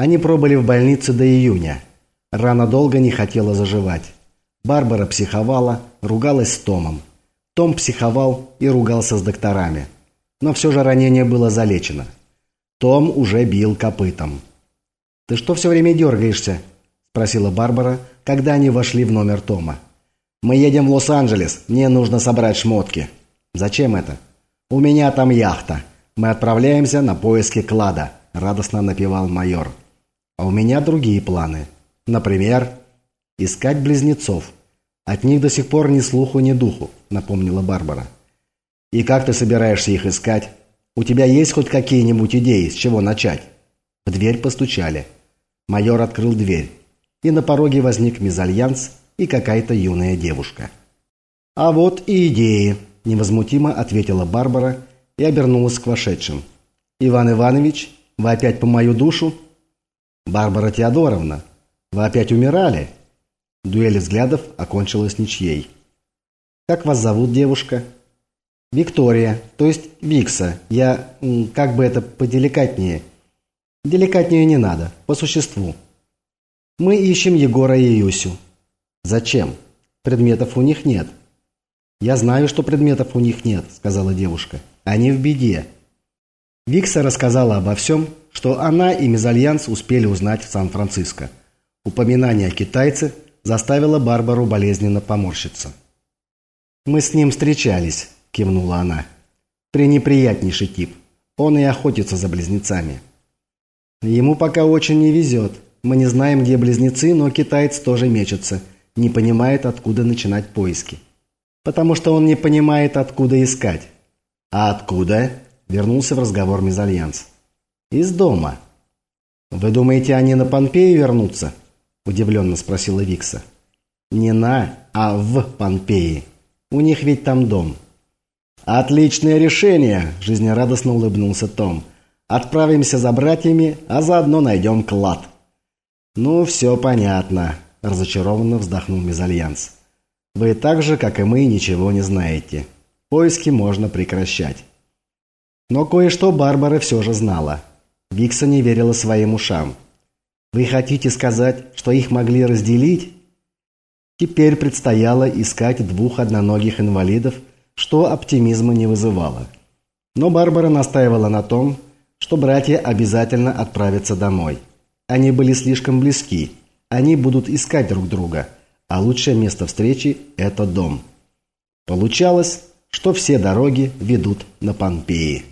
Они пробыли в больнице до июня. Рана долго не хотела заживать. Барбара психовала, ругалась с Томом. Том психовал и ругался с докторами. Но все же ранение было залечено. Том уже бил копытом. «Ты что все время дергаешься?» – спросила Барбара, когда они вошли в номер Тома. «Мы едем в Лос-Анджелес. Мне нужно собрать шмотки». «Зачем это?» «У меня там яхта. Мы отправляемся на поиски клада», – радостно напевал майор. «А у меня другие планы. Например, искать близнецов. От них до сих пор ни слуху, ни духу», – напомнила Барбара. «И как ты собираешься их искать? У тебя есть хоть какие-нибудь идеи, с чего начать?» В дверь постучали. Майор открыл дверь, и на пороге возник мезальянс и какая-то юная девушка. «А вот и идеи», – невозмутимо ответила Барбара и обернулась к вошедшим. «Иван Иванович, вы опять по мою душу?» «Барбара Теодоровна, вы опять умирали?» Дуэль взглядов окончилась ничьей. «Как вас зовут, девушка?» «Виктория, то есть Викса. Я, как бы это поделикатнее?» «Деликатнее не надо, по существу». «Мы ищем Егора и Юсю». «Зачем? Предметов у них нет». «Я знаю, что предметов у них нет», — сказала девушка. «Они в беде». Викса рассказала обо всем, что она и Мезальянс успели узнать в Сан-Франциско. Упоминание о китайце заставило Барбару болезненно поморщиться. «Мы с ним встречались», – кивнула она. «Пренеприятнейший тип. Он и охотится за близнецами». «Ему пока очень не везет. Мы не знаем, где близнецы, но китаец тоже мечется, не понимает, откуда начинать поиски. Потому что он не понимает, откуда искать». «А откуда?» – вернулся в разговор Мезальянс. «Из дома». «Вы думаете, они на Помпеи вернутся?» – удивленно спросила Викса. «Не на, а в Помпеи. У них ведь там дом». «Отличное решение!» – жизнерадостно улыбнулся Том. «Отправимся за братьями, а заодно найдем клад». «Ну, все понятно», – разочарованно вздохнул Мезальянс. «Вы так же, как и мы, ничего не знаете. Поиски можно прекращать». Но кое-что Барбара все же знала. Викса не верила своим ушам. «Вы хотите сказать, что их могли разделить?» Теперь предстояло искать двух одноногих инвалидов – что оптимизма не вызывало. Но Барбара настаивала на том, что братья обязательно отправятся домой. Они были слишком близки, они будут искать друг друга, а лучшее место встречи – это дом. Получалось, что все дороги ведут на Помпеи.